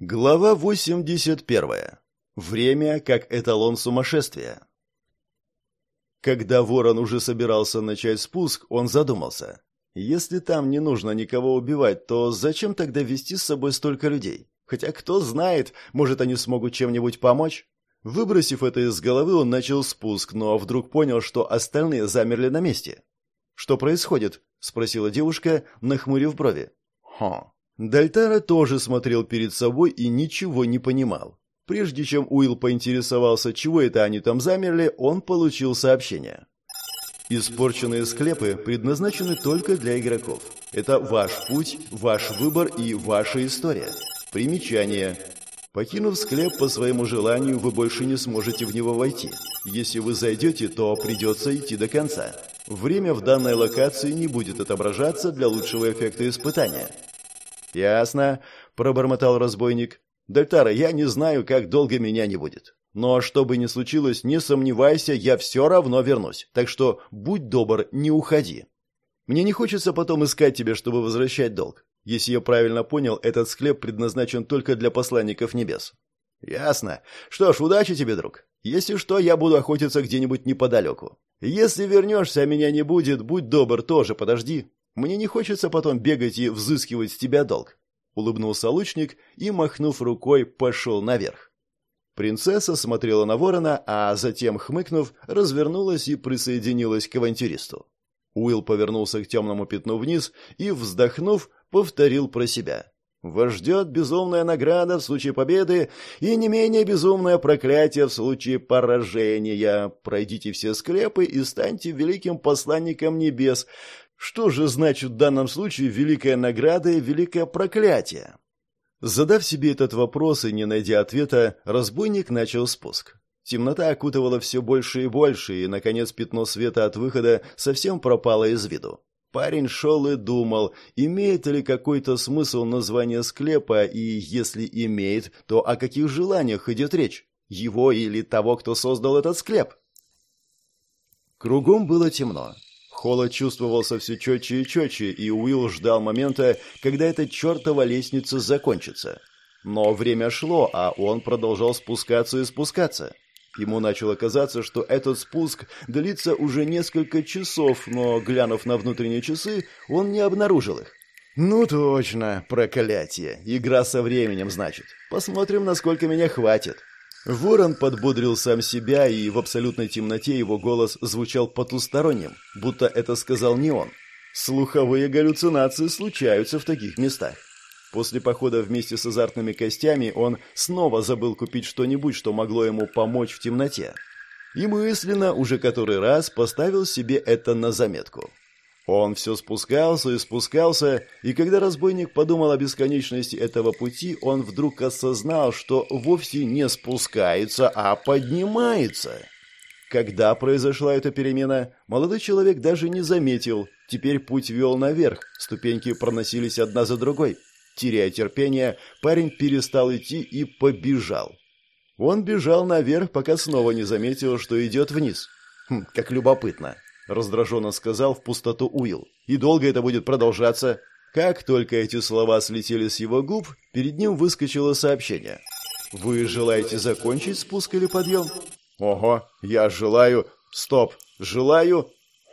Глава 81. Время как эталон сумасшествия. Когда Ворон уже собирался начать спуск, он задумался. Если там не нужно никого убивать, то зачем тогда вести с собой столько людей? Хотя кто знает, может они смогут чем-нибудь помочь? Выбросив это из головы, он начал спуск, но вдруг понял, что остальные замерли на месте. «Что происходит?» – спросила девушка, нахмурив брови. «Хм, Дальтара тоже смотрел перед собой и ничего не понимал. Прежде чем Уилл поинтересовался, чего это они там замерли, он получил сообщение. Испорченные склепы предназначены только для игроков. Это ваш путь, ваш выбор и ваша история. Примечание. Покинув склеп по своему желанию, вы больше не сможете в него войти. Если вы зайдете, то придется идти до конца. Время в данной локации не будет отображаться для лучшего эффекта испытания. «Ясно», — пробормотал разбойник. «Дельтара, я не знаю, как долго меня не будет. Но что бы ни случилось, не сомневайся, я все равно вернусь. Так что будь добр, не уходи. Мне не хочется потом искать тебя, чтобы возвращать долг. Если я правильно понял, этот склеп предназначен только для посланников небес». «Ясно. Что ж, удачи тебе, друг. Если что, я буду охотиться где-нибудь неподалеку. Если вернешься, а меня не будет, будь добр, тоже подожди. Мне не хочется потом бегать и взыскивать с тебя долг. Улыбнулся лучник и, махнув рукой, пошел наверх. Принцесса смотрела на ворона, а затем, хмыкнув, развернулась и присоединилась к авантюристу. Уилл повернулся к темному пятну вниз и, вздохнув, повторил про себя. «Вас ждет безумная награда в случае победы и не менее безумное проклятие в случае поражения. Пройдите все склепы и станьте великим посланником небес. Что же значит в данном случае великая награда и великое проклятие? Задав себе этот вопрос и не найдя ответа, разбойник начал спуск. Темнота окутывала все больше и больше, и, наконец, пятно света от выхода совсем пропало из виду. Парень шел и думал, имеет ли какой-то смысл название склепа, и если имеет, то о каких желаниях идет речь? Его или того, кто создал этот склеп? Кругом было темно. Холод чувствовался все четче и четче, и Уилл ждал момента, когда эта чертова лестница закончится. Но время шло, а он продолжал спускаться и спускаться. Ему начало казаться, что этот спуск длится уже несколько часов, но, глянув на внутренние часы, он не обнаружил их. «Ну точно, проклятие. Игра со временем, значит. Посмотрим, насколько меня хватит». Ворон подбодрил сам себя, и в абсолютной темноте его голос звучал потусторонним, будто это сказал не он. Слуховые галлюцинации случаются в таких местах. После похода вместе с азартными костями он снова забыл купить что-нибудь, что могло ему помочь в темноте. И мысленно уже который раз поставил себе это на заметку. Он все спускался и спускался, и когда разбойник подумал о бесконечности этого пути, он вдруг осознал, что вовсе не спускается, а поднимается. Когда произошла эта перемена, молодой человек даже не заметил. Теперь путь вел наверх, ступеньки проносились одна за другой. Теряя терпение, парень перестал идти и побежал. Он бежал наверх, пока снова не заметил, что идет вниз. Хм, как любопытно раздраженно сказал в пустоту Уилл. И долго это будет продолжаться? Как только эти слова слетели с его губ, перед ним выскочило сообщение. Вы желаете закончить спуск или подъем? Ого, я желаю... Стоп, желаю...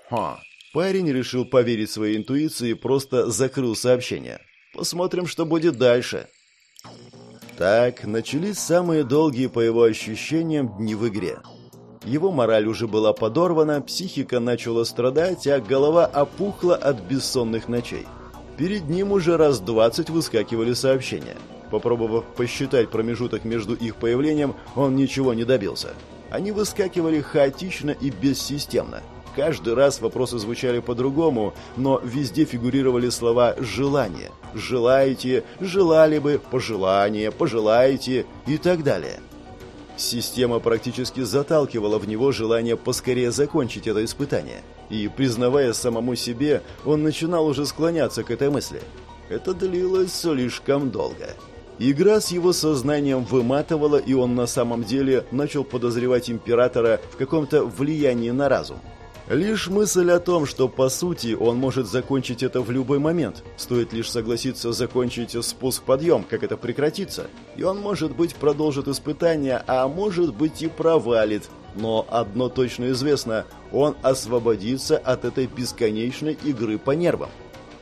Ха. Парень решил поверить своей интуиции и просто закрыл сообщение. Посмотрим, что будет дальше. Так, начались самые долгие, по его ощущениям, дни в игре. Его мораль уже была подорвана, психика начала страдать, а голова опухла от бессонных ночей. Перед ним уже раз двадцать выскакивали сообщения. Попробовав посчитать промежуток между их появлением, он ничего не добился. Они выскакивали хаотично и бессистемно. Каждый раз вопросы звучали по-другому, но везде фигурировали слова «желание», «желаете», «желали бы», «пожелание», «пожелаете» и так далее. Система практически заталкивала в него желание поскорее закончить это испытание. И, признавая самому себе, он начинал уже склоняться к этой мысли. Это длилось слишком долго. Игра с его сознанием выматывала, и он на самом деле начал подозревать императора в каком-то влиянии на разум. Лишь мысль о том, что по сути он может закончить это в любой момент, стоит лишь согласиться закончить спуск-подъем, как это прекратится, и он, может быть, продолжит испытание, а может быть и провалит. Но одно точно известно, он освободится от этой бесконечной игры по нервам.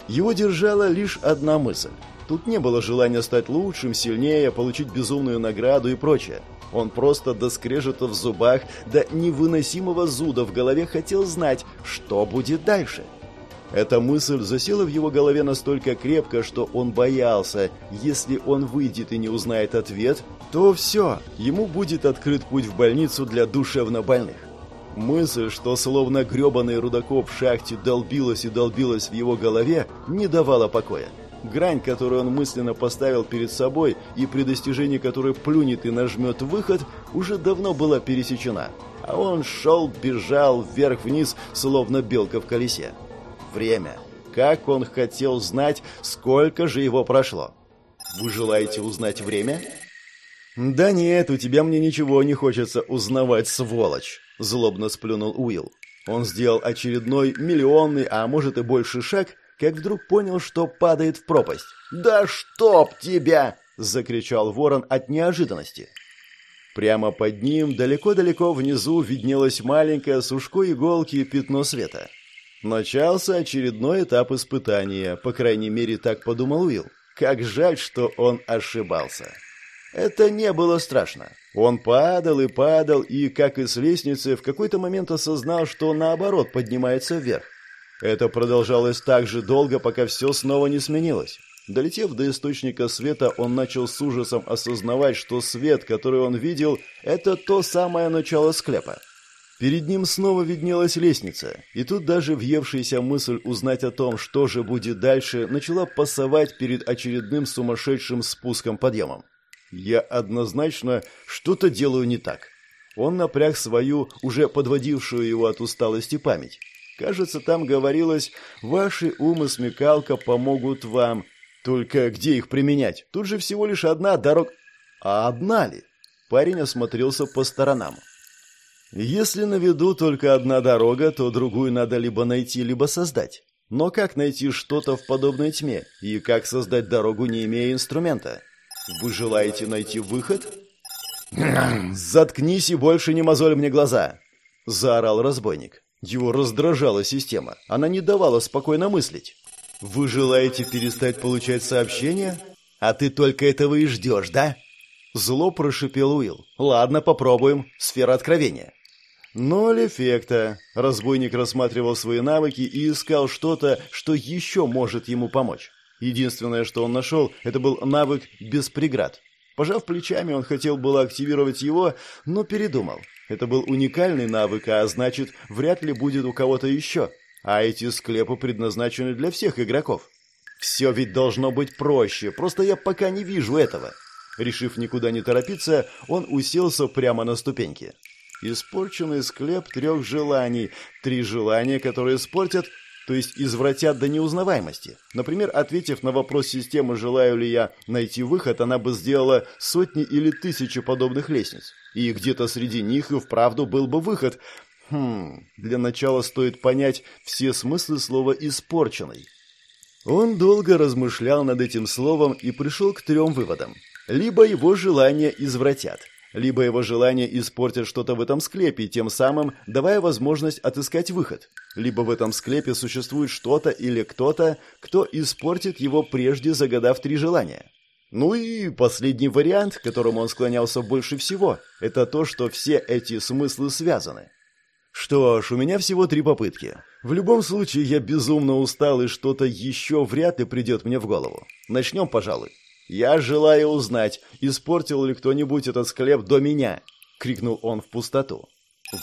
Его держала лишь одна мысль. Тут не было желания стать лучшим, сильнее, получить безумную награду и прочее. Он просто до скрежета в зубах, до невыносимого зуда в голове хотел знать, что будет дальше. Эта мысль засела в его голове настолько крепко, что он боялся, если он выйдет и не узнает ответ, то все, ему будет открыт путь в больницу для душевнобольных. Мысль, что словно гребаный рудокоп в шахте долбилась и долбилась в его голове, не давала покоя. Грань, которую он мысленно поставил перед собой и при достижении которой плюнет и нажмет выход, уже давно была пересечена. А он шел, бежал вверх-вниз, словно белка в колесе. Время. Как он хотел знать, сколько же его прошло. Вы желаете узнать время? Да нет, у тебя мне ничего не хочется узнавать, сволочь, злобно сплюнул Уилл. Он сделал очередной миллионный, а может и больше шаг как вдруг понял, что падает в пропасть. «Да чтоб тебя!» — закричал ворон от неожиданности. Прямо под ним, далеко-далеко внизу, виднелось маленькое сушко иголки и пятно света. Начался очередной этап испытания, по крайней мере, так подумал Уилл. Как жаль, что он ошибался. Это не было страшно. Он падал и падал, и, как и с лестницы, в какой-то момент осознал, что наоборот поднимается вверх. Это продолжалось так же долго, пока все снова не сменилось. Долетев до источника света, он начал с ужасом осознавать, что свет, который он видел, это то самое начало склепа. Перед ним снова виднелась лестница, и тут даже въевшаяся мысль узнать о том, что же будет дальше, начала пасовать перед очередным сумасшедшим спуском-подъемом. Я однозначно что-то делаю не так. Он напряг свою, уже подводившую его от усталости память. Кажется, там говорилось «Ваши ум и смекалка помогут вам». Только где их применять? Тут же всего лишь одна дорога. А одна ли? Парень осмотрелся по сторонам. Если на виду только одна дорога, то другую надо либо найти, либо создать. Но как найти что-то в подобной тьме? И как создать дорогу, не имея инструмента? Вы желаете найти выход? «Заткнись и больше не мозоль мне глаза!» – заорал разбойник. Его раздражала система. Она не давала спокойно мыслить. «Вы желаете перестать получать сообщения? А ты только этого и ждешь, да?» Зло прошипел Уилл. «Ладно, попробуем. Сфера откровения». Ноль эффекта. Разбойник рассматривал свои навыки и искал что-то, что еще может ему помочь. Единственное, что он нашел, это был навык без преград. Пожав плечами, он хотел было активировать его, но передумал. Это был уникальный навык, а значит, вряд ли будет у кого-то еще. А эти склепы предназначены для всех игроков. Все ведь должно быть проще, просто я пока не вижу этого. Решив никуда не торопиться, он уселся прямо на ступеньки. Испорченный склеп трех желаний. Три желания, которые испортят то есть извратят до неузнаваемости. Например, ответив на вопрос системы «желаю ли я найти выход», она бы сделала сотни или тысячи подобных лестниц. И где-то среди них и вправду был бы выход. Хм, для начала стоит понять все смыслы слова «испорченный». Он долго размышлял над этим словом и пришел к трем выводам. Либо его желания извратят – либо его желание испортит что-то в этом склепе, тем самым давая возможность отыскать выход, либо в этом склепе существует что-то или кто-то, кто испортит его прежде загадав три желания. Ну и последний вариант, к которому он склонялся больше всего, это то, что все эти смыслы связаны. Что ж, у меня всего три попытки. В любом случае, я безумно устал, и что-то еще вряд ли придет мне в голову. Начнем, пожалуй. «Я желаю узнать, испортил ли кто-нибудь этот склеп до меня!» — крикнул он в пустоту.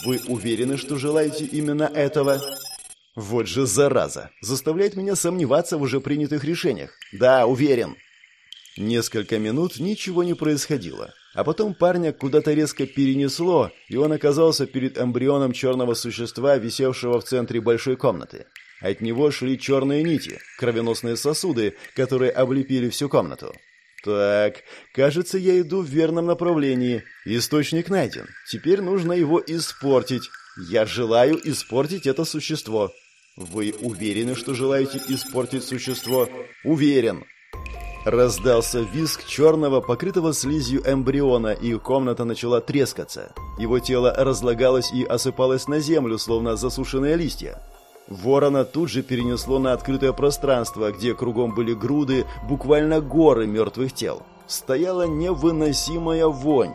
«Вы уверены, что желаете именно этого?» «Вот же зараза! Заставляет меня сомневаться в уже принятых решениях. Да, уверен!» Несколько минут ничего не происходило, а потом парня куда-то резко перенесло, и он оказался перед эмбрионом черного существа, висевшего в центре большой комнаты. От него шли черные нити, кровеносные сосуды, которые облепили всю комнату. Так, кажется, я иду в верном направлении. Источник найден. Теперь нужно его испортить. Я желаю испортить это существо. Вы уверены, что желаете испортить существо? Уверен. Раздался визг черного, покрытого слизью эмбриона, и комната начала трескаться. Его тело разлагалось и осыпалось на землю, словно засушенные листья. Ворона тут же перенесло на открытое пространство, где кругом были груды, буквально горы мертвых тел. Стояла невыносимая вонь.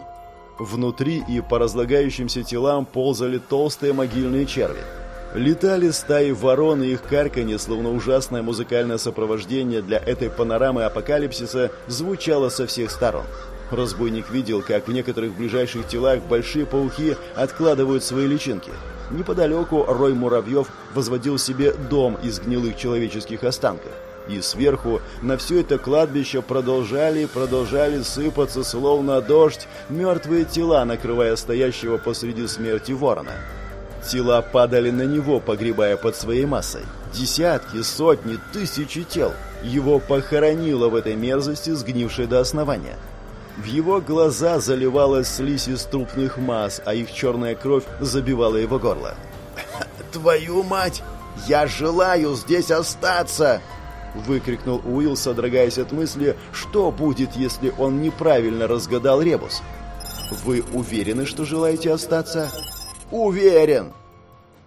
Внутри и по разлагающимся телам ползали толстые могильные черви. Летали стаи ворон, и их карканье, словно ужасное музыкальное сопровождение для этой панорамы апокалипсиса, звучало со всех сторон. Разбойник видел, как в некоторых ближайших телах большие пауки откладывают свои личинки. Неподалеку рой муравьев возводил себе дом из гнилых человеческих останков. И сверху на все это кладбище продолжали и продолжали сыпаться, словно дождь, мертвые тела, накрывая стоящего посреди смерти ворона. Тела падали на него, погребая под своей массой. Десятки, сотни, тысячи тел. Его похоронило в этой мерзости, сгнившей до основания. В его глаза заливалась слизь из трупных масс, а их черная кровь забивала его горло. «Твою мать! Я желаю здесь остаться!» Выкрикнул Уилл, содрогаясь от мысли, что будет, если он неправильно разгадал ребус. «Вы уверены, что желаете остаться?» Уверен!»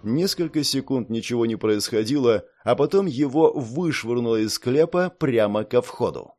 Несколько секунд ничего не происходило, а потом его вышвырнуло из склепа прямо ко входу.